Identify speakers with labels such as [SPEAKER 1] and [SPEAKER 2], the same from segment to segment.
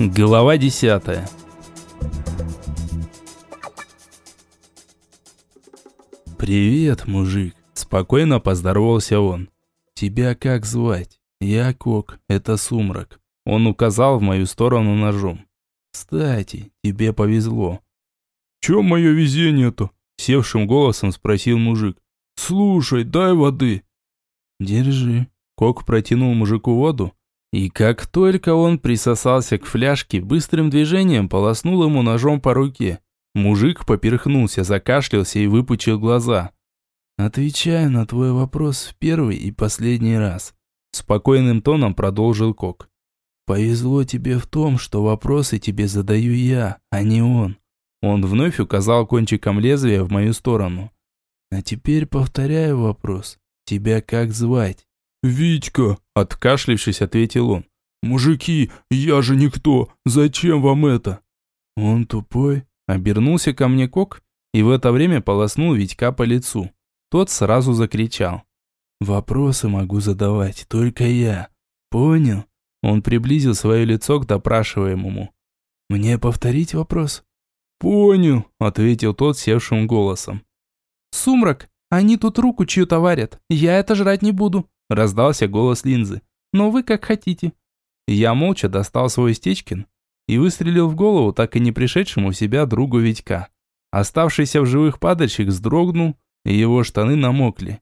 [SPEAKER 1] Глава десятая. «Привет, мужик!» – спокойно поздоровался он. «Тебя как звать?» «Я Кок, это Сумрак». Он указал в мою сторону ножом. «Кстати, тебе повезло».
[SPEAKER 2] «Чё мое везение-то?» – севшим голосом спросил мужик. «Слушай, дай воды».
[SPEAKER 1] «Держи». Кок протянул мужику воду, и как только он присосался к фляжке, быстрым движением полоснул ему ножом по руке. Мужик поперхнулся, закашлялся и выпучил глаза. «Отвечаю на твой вопрос в первый и последний раз», – спокойным тоном продолжил Кок. «Повезло тебе в том, что вопросы тебе задаю я, а не он». Он вновь указал кончиком лезвия в мою сторону. «А теперь повторяю вопрос. Тебя как звать?»
[SPEAKER 2] «Витька», – откашлившись, ответил он. «Мужики, я же никто, зачем вам это?»
[SPEAKER 1] «Он тупой», – обернулся ко мне Кок и в это время полоснул Витька по лицу. Тот сразу закричал. «Вопросы могу задавать только я. Понял?» Он приблизил свое лицо к допрашиваемому. «Мне повторить вопрос?»
[SPEAKER 2] «Понял», – ответил тот севшим голосом.
[SPEAKER 3] «Сумрак, они тут руку чью-то варят. Я это жрать не буду», Раздался голос линзы. «Но вы как хотите». Я молча достал свой стечкин и выстрелил в голову так и не пришедшему в себя другу Витька. Оставшийся в живых падальщик вздрогнул, и его штаны намокли.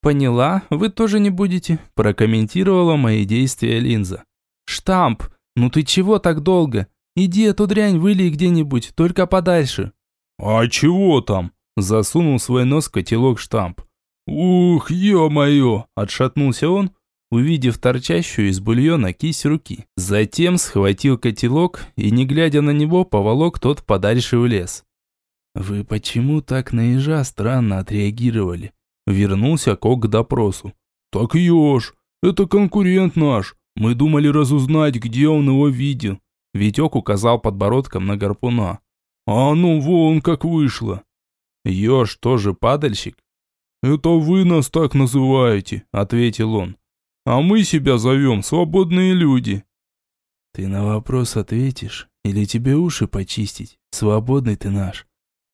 [SPEAKER 3] «Поняла, вы тоже не будете», – прокомментировала мои действия линза. «Штамп, ну ты чего так долго? Иди эту дрянь вылей где-нибудь, только подальше».
[SPEAKER 2] «А чего там?» – засунул свой нос в котелок штамп. «Ух, ё-моё!» – отшатнулся он, увидев торчащую из бульона кисть руки. Затем схватил котелок и, не глядя на него, поволок тот подальше в лес.
[SPEAKER 1] «Вы почему так на ежа странно отреагировали?» Вернулся Кок к допросу.
[SPEAKER 2] «Так еж, это конкурент наш. Мы думали разузнать, где он его видел».
[SPEAKER 1] Витек указал подбородком на гарпуна.
[SPEAKER 2] «А ну вон как вышло».
[SPEAKER 1] «Еж тоже падальщик?»
[SPEAKER 2] «Это вы нас так называете», – ответил он. «А мы себя зовем свободные люди».
[SPEAKER 1] «Ты на вопрос ответишь? Или тебе уши почистить? Свободный ты наш».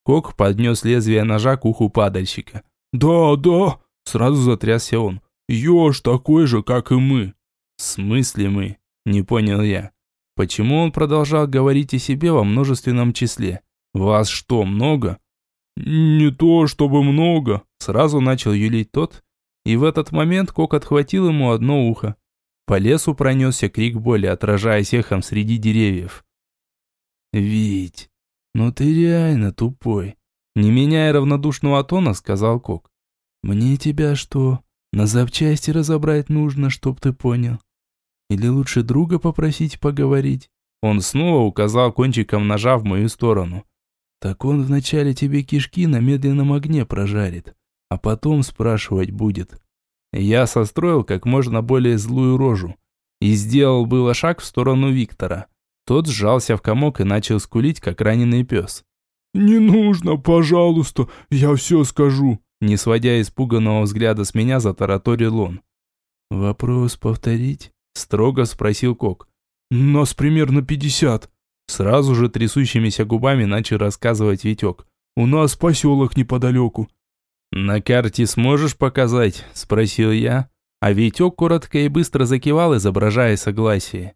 [SPEAKER 1] Кок поднес лезвие ножа к уху падальщика.
[SPEAKER 2] «Да, да», – сразу затрясся он. «Еж такой же, как и мы».
[SPEAKER 1] «В смысле мы?» – не понял я. Почему он продолжал говорить о себе во множественном числе? «Вас что, много?»
[SPEAKER 2] «Не то чтобы много», –
[SPEAKER 1] сразу начал юлить тот, и в этот момент Кок отхватил ему одно ухо. По лесу пронесся крик боли, отражаясь эхом среди деревьев. «Вить, ну ты реально тупой», – не меняя равнодушного тона, сказал Кок. «Мне тебя что, на запчасти разобрать нужно, чтоб ты понял? Или лучше друга попросить поговорить?» Он снова указал кончиком ножа в мою сторону. Так он вначале тебе кишки на медленном огне прожарит, а потом спрашивать будет. Я состроил как можно более злую рожу и сделал было шаг в сторону Виктора. Тот сжался в комок и начал скулить, как раненый пес.
[SPEAKER 2] «Не нужно, пожалуйста, я все скажу»,
[SPEAKER 1] не сводя испуганного взгляда с меня, затараторил он. «Вопрос повторить?» – строго спросил Кок.
[SPEAKER 2] «Нас примерно пятьдесят»,
[SPEAKER 1] Сразу же трясущимися губами начал рассказывать Витек.
[SPEAKER 2] «У нас поселок неподалеку».
[SPEAKER 1] «На карте сможешь показать?» – спросил я. А Витек коротко и быстро закивал, изображая согласие.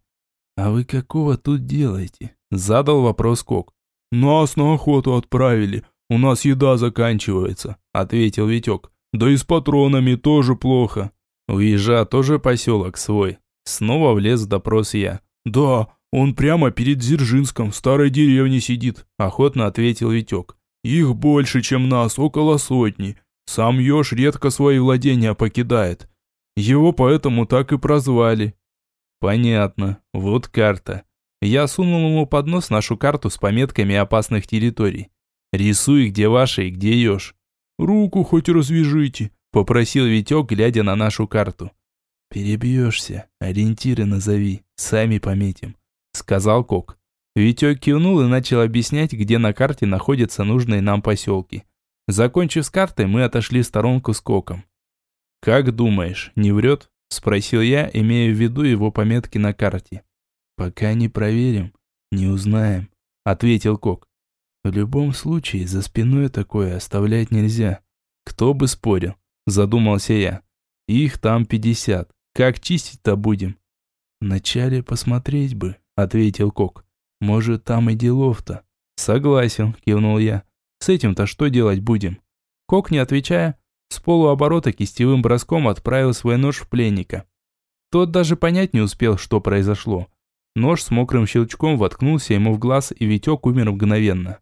[SPEAKER 1] «А вы какого тут делаете?» – задал вопрос Кок.
[SPEAKER 2] «Нас на охоту отправили. У нас еда заканчивается», – ответил Витек. «Да и с патронами тоже плохо».
[SPEAKER 1] «У тоже поселок свой». Снова влез в допрос я.
[SPEAKER 2] «Да, «Он прямо перед Дзержинском в старой деревне сидит», – охотно ответил Витек. «Их больше, чем нас, около сотни. Сам еж редко свои владения покидает. Его поэтому так и прозвали».
[SPEAKER 1] «Понятно. Вот карта». Я сунул ему под нос нашу карту с пометками опасных территорий. «Рисуй, где ваши и где еж».
[SPEAKER 2] «Руку хоть развяжите», – попросил Витек, глядя на нашу карту.
[SPEAKER 1] «Перебьешься. Ориентиры назови. Сами пометим» сказал Кок. Витек кивнул и начал объяснять, где на карте находятся нужные нам поселки. Закончив с картой, мы отошли в сторонку с Коком. «Как думаешь, не врет?» – спросил я, имея в виду его пометки на карте. «Пока не проверим. «Не узнаем», — ответил Кок. «В любом случае, за спиной такое оставлять нельзя. Кто бы спорил?» – задумался я. «Их там пятьдесят. Как чистить-то будем?» «Вначале посмотреть бы», – ответил Кок. «Может, там и делов-то». «Согласен», – кивнул я. «С этим-то что делать будем?» Кок, не отвечая, с полуоборота кистевым броском отправил свой нож в пленника. Тот даже понять не успел, что произошло. Нож с мокрым щелчком воткнулся ему в глаз, и Витек умер мгновенно.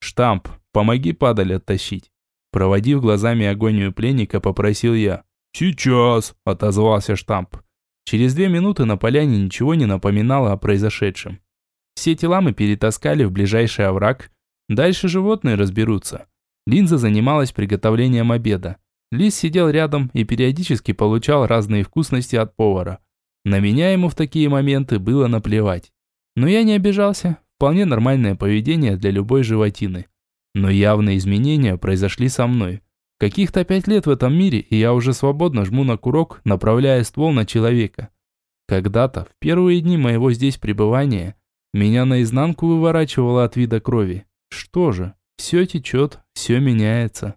[SPEAKER 1] «Штамп, помоги падаль оттащить». Проводив глазами агонию пленника, попросил я. «Сейчас», – отозвался штамп. Через две минуты на поляне ничего не напоминало о произошедшем. Все тела мы перетаскали в ближайший овраг. Дальше животные разберутся. Линза занималась приготовлением обеда. Лис сидел рядом и периодически получал разные вкусности от повара. На меня ему в такие моменты было наплевать. Но я не обижался. Вполне нормальное поведение для любой животины. Но явные изменения произошли со мной. Каких-то пять лет в этом мире, и я уже свободно жму на курок, направляя ствол на человека. Когда-то, в первые дни моего здесь пребывания, меня наизнанку выворачивало от вида крови. Что же, все течет, все меняется.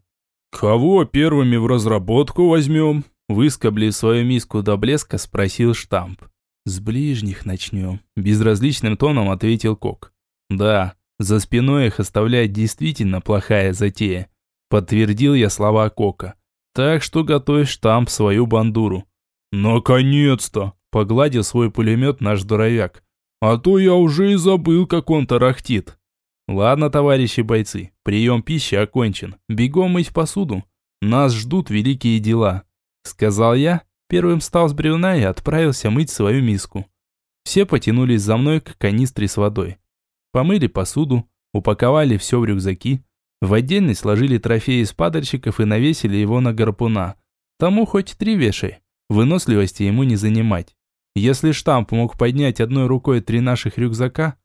[SPEAKER 2] «Кого первыми в разработку возьмем?»
[SPEAKER 1] Выскобли свою миску до блеска, спросил штамп. «С ближних начнем», – безразличным тоном ответил Кок. «Да, за спиной их оставлять действительно плохая затея», – подтвердил я слова Кока. «Так что готовь штамп свою бандуру».
[SPEAKER 2] «Наконец-то!»
[SPEAKER 1] – погладил свой пулемет наш здоровяк.
[SPEAKER 2] «А то я уже и забыл, как он тарахтит».
[SPEAKER 1] «Ладно, товарищи бойцы, прием пищи окончен. Бегом мыть посуду. Нас ждут великие дела», — сказал я. Первым встал с бревна и отправился мыть свою миску. Все потянулись за мной к канистре с водой. Помыли посуду, упаковали все в рюкзаки, в отдельный сложили трофеи из падальщиков и навесили его на гарпуна. Тому хоть три вешай, выносливости ему не занимать. Если штамп мог поднять одной рукой три наших рюкзака,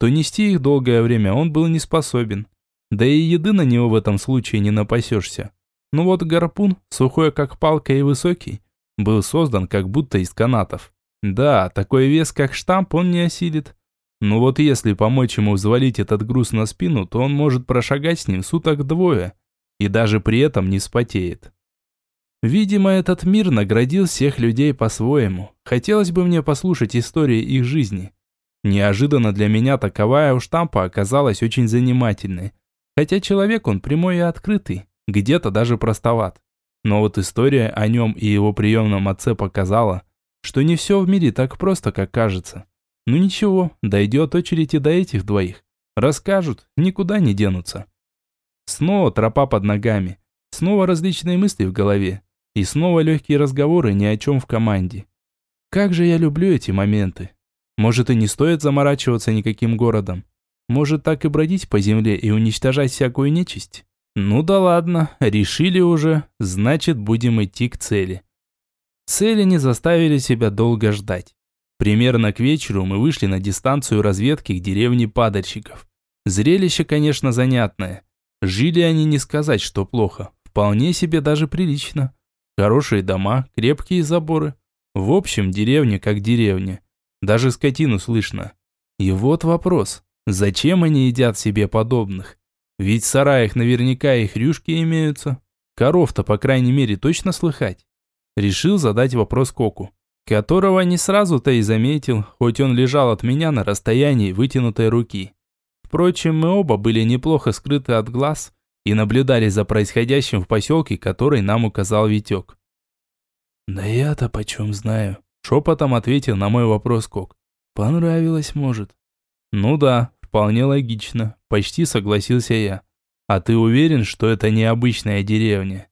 [SPEAKER 1] то нести их долгое время он был не способен. Да и еды на него в этом случае не напасешься. Но вот гарпун, сухой как палка и высокий, был создан как будто из канатов. Да, такой вес, как штамп, он не осилит. Но вот если помочь ему взвалить этот груз на спину, то он может прошагать с ним суток двое. И даже при этом не спотеет. Видимо, этот мир наградил всех людей по-своему. Хотелось бы мне послушать истории их жизни. Неожиданно для меня таковая у штампа оказалась очень занимательной. Хотя человек он прямой и открытый, где-то даже простоват. Но вот история о нем и его приемном отце показала, что не все в мире так просто, как кажется. Ну ничего, дойдет очередь и до этих двоих. Расскажут, никуда не денутся. Снова тропа под ногами, снова различные мысли в голове, и снова легкие разговоры ни о чем в команде. Как же я люблю эти моменты. Может и не стоит заморачиваться никаким городом. Может так и бродить по земле и уничтожать всякую нечисть? Ну да ладно, решили уже, значит будем идти к цели. Цели не заставили себя долго ждать. Примерно к вечеру мы вышли на дистанцию разведки к деревне падальщиков. Зрелище, конечно, занятное. Жили они не сказать, что плохо. Вполне себе даже прилично. Хорошие дома, крепкие заборы. В общем, деревня как деревня. Даже скотину слышно. И вот вопрос. Зачем они едят себе подобных? Ведь в сараях наверняка и хрюшки имеются. Коров-то, по крайней мере, точно слыхать. Решил задать вопрос Коку, которого не сразу-то и заметил, хоть он лежал от меня на расстоянии вытянутой руки. Впрочем, мы оба были неплохо скрыты от глаз и наблюдали за происходящим в поселке, который нам указал Витек. «Да я-то почем знаю», Шепотом ответил на мой вопрос Кок. Понравилось, может? Ну да, вполне логично. Почти согласился я. А ты уверен, что это необычная деревня?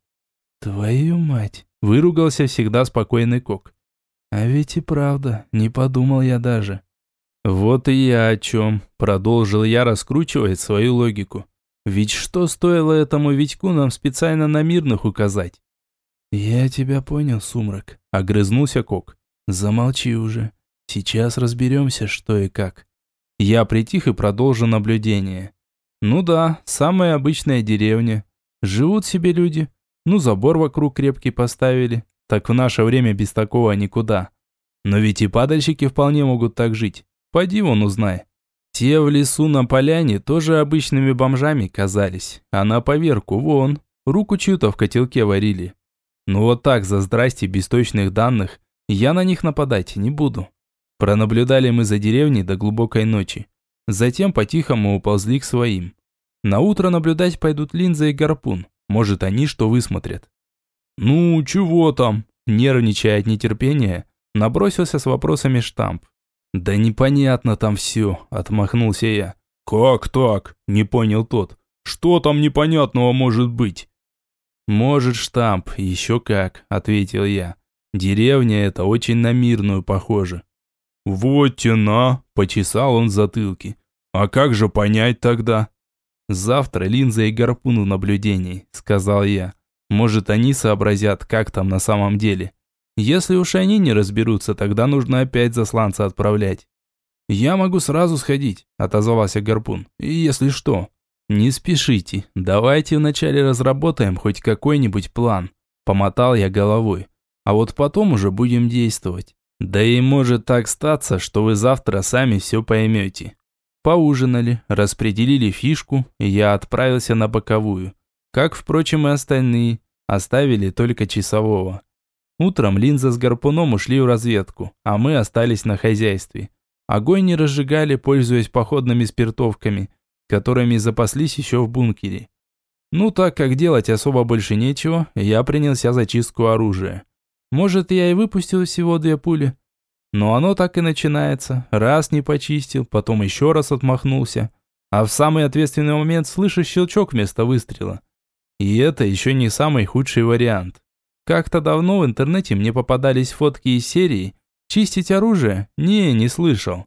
[SPEAKER 1] Твою мать, выругался всегда спокойный Кок. А ведь и правда, не подумал я даже. Вот и я о чем, продолжил я раскручивать свою логику. Ведь что стоило этому Витьку нам специально на мирных указать? Я тебя понял, Сумрак, огрызнулся Кок. Замолчи уже. Сейчас разберемся, что и как. Я притих и продолжу наблюдение. Ну да, самая обычная деревня. Живут себе люди. Ну, забор вокруг крепкий поставили. Так в наше время без такого никуда. Но ведь и падальщики вполне могут так жить. Пойди вон узнай. Те в лесу на поляне тоже обычными бомжами казались, а на поверку вон, руку чью-то в котелке варили. Ну вот так, за здрасте, без точных данных, я на них нападать не буду. Пронаблюдали мы за деревней до глубокой ночи. Затем по-тихому уползли к своим. На утро наблюдать пойдут Линза и Гарпун. Может, они что высмотрят. «Ну, чего там?» Нервничая от нетерпения, набросился с вопросами штамп. «Да непонятно там все», – отмахнулся я.
[SPEAKER 2] «Как так?» – не понял тот. «Что там непонятного может быть?»
[SPEAKER 1] «Может, штамп, еще как», – ответил я. «Деревня эта очень на мирную похожа».
[SPEAKER 2] «Вот тена», – почесал он в затылке. «А как же понять тогда?»
[SPEAKER 1] «Завтра линза и гарпун в наблюдении», – сказал я. «Может, они сообразят, как там на самом деле». Если уж они не разберутся, тогда нужно опять засланца отправлять. «Я могу сразу сходить», – отозвался Гарпун. «И если что». «Не спешите, давайте вначале разработаем хоть какой-нибудь план», – помотал я головой. «А вот потом уже будем действовать. Да и может так статься, что вы завтра сами все поймете». Поужинали, распределили фишку, и я отправился на боковую. Как, впрочем, и остальные, оставили только часового. Утром Линза с Гарпуном ушли в разведку, а мы остались на хозяйстве. Огонь не разжигали, пользуясь походными спиртовками, которыми запаслись еще в бункере. Ну, так как делать особо больше нечего, я принялся за чистку оружия. Может, я и выпустил всего две пули. Но оно так и начинается. Раз не почистил, потом еще раз отмахнулся. А в самый ответственный момент слышу щелчок вместо выстрела. И это еще не самый худший вариант. Как-то давно в интернете мне попадались фотки из серии «Чистить оружие?» Не, не слышал.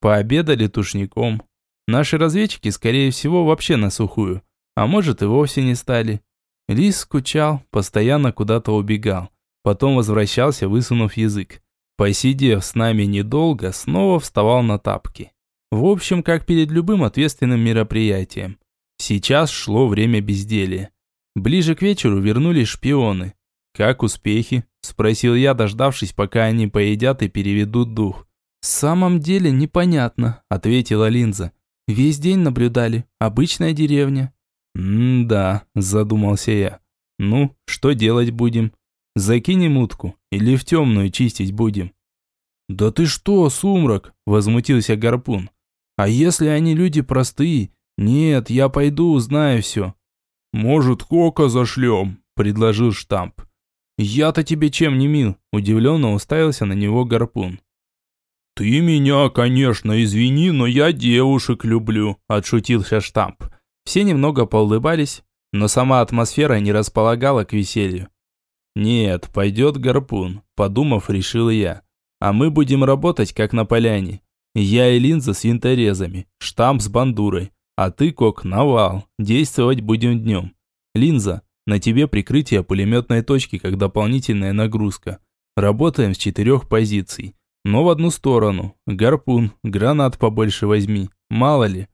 [SPEAKER 1] Пообедали тушником. Наши разведчики, скорее всего, вообще на сухую. А может и вовсе не стали. Лис скучал, постоянно куда-то убегал. Потом возвращался, высунув язык. Посидев с нами недолго, снова вставал на тапки. В общем, как перед любым ответственным мероприятием. Сейчас шло время безделия. Ближе к вечеру вернулись шпионы. «Как успехи?» – спросил я, дождавшись, пока они поедят и переведут дух. «В самом деле непонятно», – ответила Линза. «Весь день наблюдали. Обычная деревня». «М-да», – задумался я. «Ну, что делать будем? Закинем утку или в темную чистить будем?»
[SPEAKER 2] «Да ты что, сумрак?» – возмутился Гарпун. «А если они люди простые? Нет, я пойду, узнаю все». «Может, Кока зашлем?» – предложил штамп.
[SPEAKER 1] «Я-то тебе чем не мил?» – удивленно уставился на него гарпун.
[SPEAKER 2] «Ты меня, конечно, извини, но я девушек люблю», – отшутился штамп.
[SPEAKER 1] Все немного поулыбались, но сама атмосфера не располагала к веселью. «Нет, пойдет гарпун», – подумав, решил я. «А мы будем работать, как на поляне. Я и линза с винторезами, штамп с бандурой, а ты, Кок, навал. Действовать будем днем. Линза, на тебе прикрытие пулеметной точки как дополнительная нагрузка. Работаем с четырех позиций. Но в одну сторону. Гарпун, гранат побольше возьми. Мало ли.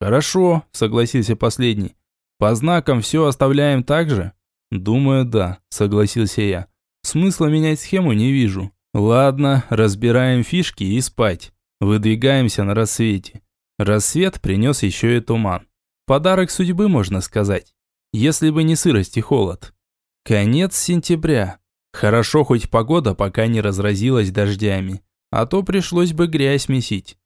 [SPEAKER 1] Хорошо, согласился последний. По знакам все оставляем так же? Думаю, да, согласился я. Смысла менять схему не вижу. Ладно, разбираем фишки и спать. Выдвигаемся на рассвете. Рассвет принес еще и туман. Подарок судьбы, можно сказать если бы не сырость и холод. Конец сентября. Хорошо хоть погода пока не разразилась дождями, а то пришлось бы грязь месить.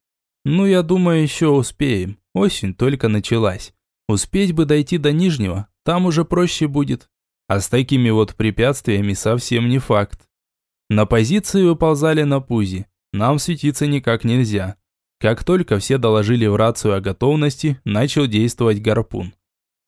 [SPEAKER 1] Ну, я думаю, еще успеем. Осень только началась. Успеть бы дойти до Нижнего, там уже проще будет. А с такими вот препятствиями совсем не факт. На позиции выползали на пузе. Нам светиться никак нельзя. Как только все доложили в рацию о готовности, начал действовать гарпун.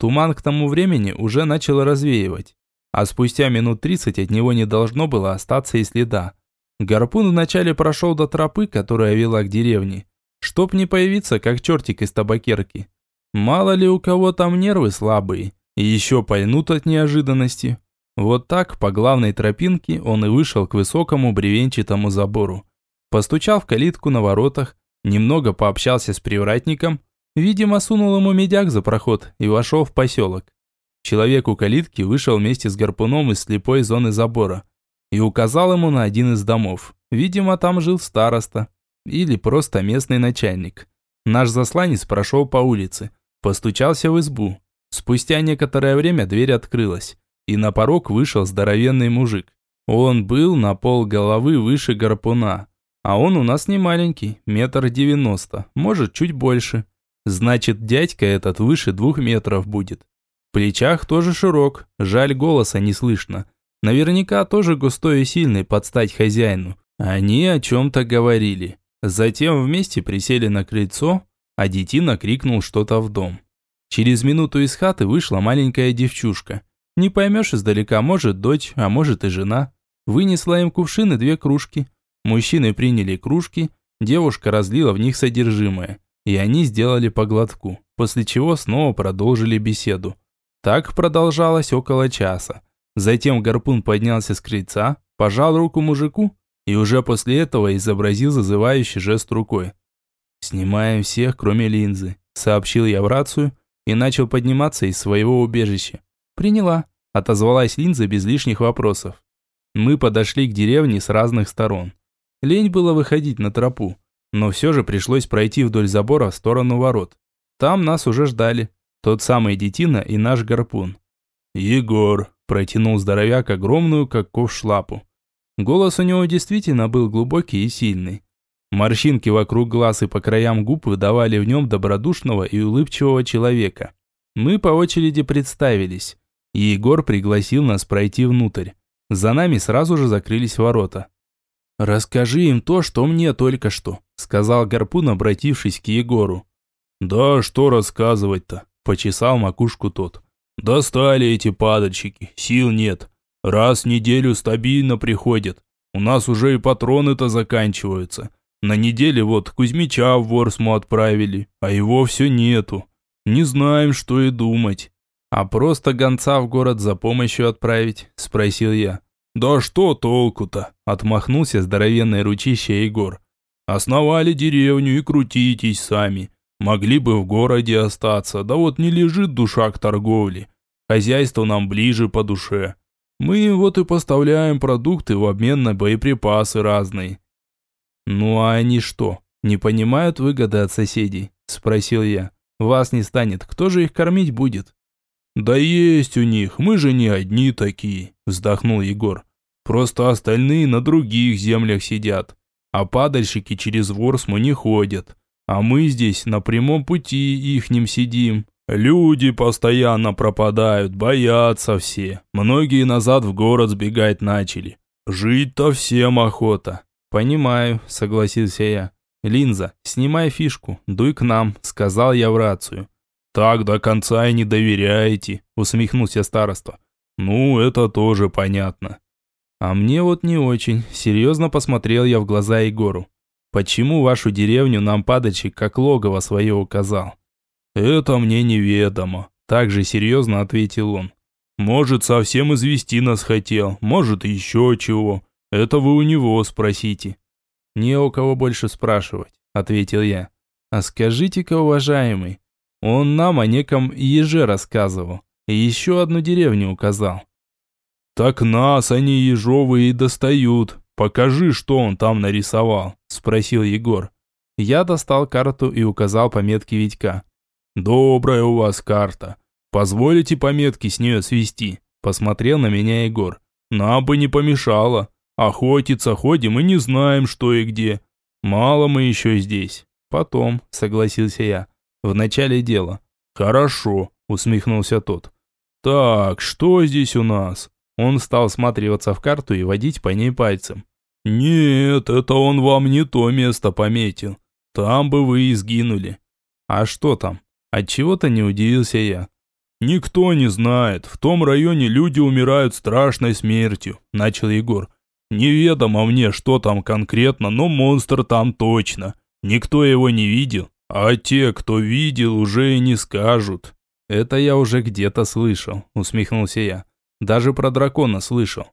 [SPEAKER 1] Туман к тому времени уже начал развеивать, а спустя минут 30 от него не должно было остаться и следа. Гарпун вначале прошел до тропы, которая вела к деревне, чтоб не появиться, как чертик из табакерки. Мало ли у кого там нервы слабые, и еще пальнут от неожиданности. Вот так, по главной тропинке, он и вышел к высокому бревенчатому забору. Постучал в калитку на воротах, немного пообщался с привратником – Видимо, сунул ему медяк за проход и вошел в поселок. Человек у калитки вышел вместе с гарпуном из слепой зоны забора и указал ему на один из домов. Видимо, там жил староста или просто местный начальник. Наш засланец прошел по улице, постучался в избу. Спустя некоторое время дверь открылась, и на порог вышел здоровенный мужик. Он был на пол головы выше гарпуна, а он у нас не маленький, метр девяносто, может чуть больше. Значит, дядька этот выше двух метров будет. В плечах тоже широк, жаль голоса не слышно. Наверняка тоже густой и сильный под стать хозяину. Они о чем-то говорили. Затем вместе присели на крыльцо, а детина крикнул что-то в дом. Через минуту из хаты вышла маленькая девчушка. Не поймешь издалека, может дочь, а может и жена. Вынесла им кувшины две кружки. Мужчины приняли кружки, девушка разлила в них содержимое и они сделали по глотку, после чего снова продолжили беседу. Так продолжалось около часа. Затем гарпун поднялся с крыльца, пожал руку мужику и уже после этого изобразил зазывающий жест рукой. «Снимаем всех, кроме линзы», – сообщил я в рацию и начал подниматься из своего убежища. «Приняла», – отозвалась линза без лишних вопросов. Мы подошли к деревне с разных сторон. Лень было выходить на тропу, но все же пришлось пройти вдоль забора в сторону ворот. Там нас уже ждали. Тот самый детина и наш гарпун. «Егор», – протянул здоровяк огромную, как ковш лапу. Голос у него действительно был глубокий и сильный. Морщинки вокруг глаз и по краям губ выдавали в нем добродушного и улыбчивого человека. Мы по очереди представились. Егор пригласил нас пройти внутрь. За нами сразу же закрылись ворота. «Расскажи им то, что мне только что», – сказал Гарпун, обратившись к Егору.
[SPEAKER 2] «Да что рассказывать-то?» – почесал макушку тот. «Достали эти падальщики, сил нет. Раз в неделю стабильно приходят. У нас уже и патроны-то заканчиваются. На неделе вот Кузьмича в Ворсму отправили, а его все нету. Не знаем, что и думать».
[SPEAKER 1] «А просто гонца в город за помощью отправить?» – спросил я.
[SPEAKER 2] «Да что толку-то?» – отмахнулся здоровенный ручище Егор. «Основали деревню и крутитесь сами. Могли бы в городе остаться, да вот не лежит душа к торговле. Хозяйство нам ближе по душе. Мы вот и поставляем продукты в обмен на боеприпасы разные».
[SPEAKER 1] «Ну а они что, не понимают выгоды от соседей?» – спросил я. «Вас не станет, кто же их кормить будет?»
[SPEAKER 2] «Да есть у них, мы же не одни такие», – вздохнул Егор. «Просто остальные на других землях сидят, а падальщики через Ворсму не ходят, а мы здесь на прямом пути ихним сидим. Люди постоянно пропадают, боятся все, многие назад в город сбегать начали. Жить-то всем охота».
[SPEAKER 1] «Понимаю», – согласился я. «Линза, снимай фишку, дуй к нам», – сказал я в рацию.
[SPEAKER 2] «Так до конца и не доверяете», – усмехнулся староста. «Ну, это тоже понятно».
[SPEAKER 1] «А мне вот не очень», – серьезно посмотрел я в глаза Егору. «Почему вашу деревню нам падальщик как логово свое указал?»
[SPEAKER 2] «Это мне неведомо», – также серьезно ответил он. «Может, совсем извести нас хотел, может, еще чего. Это вы у него спросите».
[SPEAKER 1] «Не у кого больше спрашивать», – ответил я. «А скажите-ка, уважаемый, он нам о неком еже рассказывал. И еще одну деревню указал.
[SPEAKER 2] «Так нас они ежовые и достают. Покажи, что он там нарисовал», – спросил Егор.
[SPEAKER 1] Я достал карту и указал пометки Витька.
[SPEAKER 2] «Добрая у вас карта. Позволите пометки с нее свести?» – посмотрел на меня Егор. «Нам бы не помешало. Охотиться ходим и не знаем, что и где. Мало мы еще здесь».
[SPEAKER 1] «Потом», – согласился я в начале дела.
[SPEAKER 2] Хорошо, усмехнулся тот. Так, что здесь у нас? Он стал всматриваться в карту и водить по ней пальцем. Нет, это он вам не то место пометил. Там бы вы и сгинули.
[SPEAKER 1] А что там? От чего-то не удивился я.
[SPEAKER 2] Никто не знает. В том районе люди умирают страшной смертью, начал Егор. Неведомо мне, что там конкретно, но монстр там точно. Никто его не видел, а те, кто видел, уже и не скажут.
[SPEAKER 1] Это я уже где-то слышал, усмехнулся я. Даже про дракона слышал.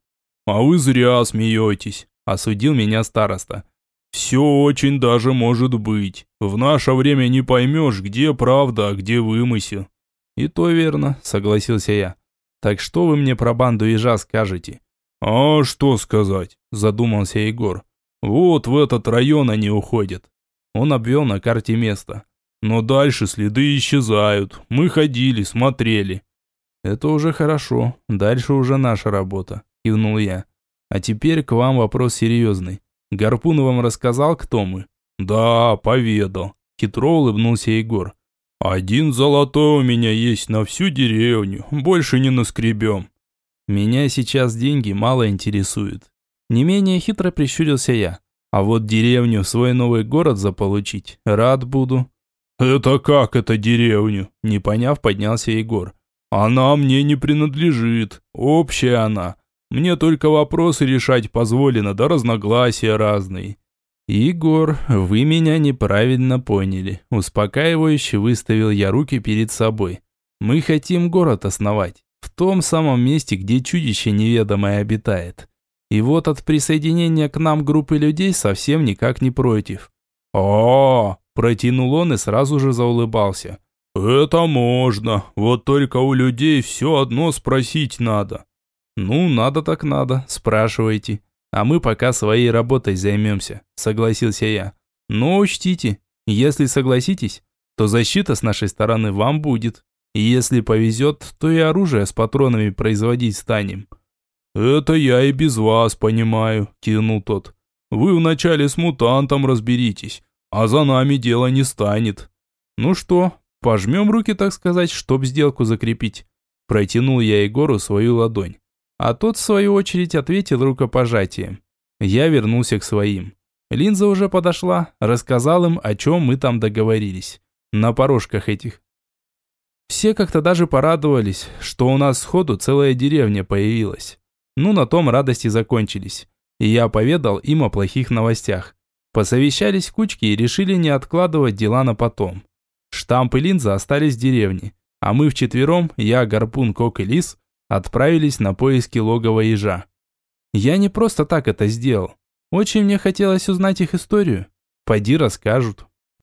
[SPEAKER 2] А вы зря смеетесь, осудил меня староста. Все очень даже может быть. В наше время не поймешь, где правда, а где вымысел.
[SPEAKER 1] И то верно, согласился я. Так что вы мне про банду ежа скажете?
[SPEAKER 2] А что сказать, задумался Егор. Вот в этот район они уходят.
[SPEAKER 1] Он обвел на карте место.
[SPEAKER 2] Но дальше следы исчезают. Мы ходили, смотрели.
[SPEAKER 1] Это уже хорошо. Дальше уже наша работа, кивнул я. А теперь к вам вопрос серьезный. Гарпун вам рассказал, кто мы?
[SPEAKER 2] Да, поведал. Хитро улыбнулся Егор. Один золотой у меня есть на всю деревню. Больше не наскребем.
[SPEAKER 1] Меня сейчас деньги мало интересуют. Не менее хитро прищурился я. А вот деревню свой новый город заполучить рад буду.
[SPEAKER 2] Это как это деревню? Не поняв, поднялся Егор. Она мне не принадлежит. Общая она. Мне только вопросы решать позволено, да разногласия разные.
[SPEAKER 1] Егор, вы меня неправильно поняли. Успокаивающе выставил я руки перед собой. Мы хотим город основать. В том самом месте, где чудище неведомое обитает. И вот от присоединения к нам группы людей совсем никак не против.
[SPEAKER 2] О, протянул он и сразу же заулыбался. Это можно. Вот только у людей все одно спросить надо.
[SPEAKER 1] Ну, надо так надо, спрашивайте. А мы пока своей работой займемся, согласился я. Но учтите, если согласитесь, то защита с нашей стороны вам будет. И если повезет, то и оружие с патронами производить станем.
[SPEAKER 2] «Это я и без вас понимаю», – кивнул тот. «Вы вначале с мутантом разберитесь, а за нами дело не станет».
[SPEAKER 1] «Ну что, пожмем руки, так сказать, чтоб сделку закрепить?» Протянул я Егору свою ладонь. А тот, в свою очередь, ответил рукопожатием. Я вернулся к своим. Линза уже подошла, рассказал им, о чем мы там договорились. На порожках этих. Все как-то даже порадовались, что у нас сходу целая деревня появилась. Ну, на том радости закончились. И я поведал им о плохих новостях. Посовещались в кучке и решили не откладывать дела на потом. Штамп и линза остались в деревне, а мы вчетвером, я, Гарпун, Кок и Лис, отправились на поиски логова ежа. Я не просто так это сделал. Очень мне хотелось узнать их историю. Пойди расскажут.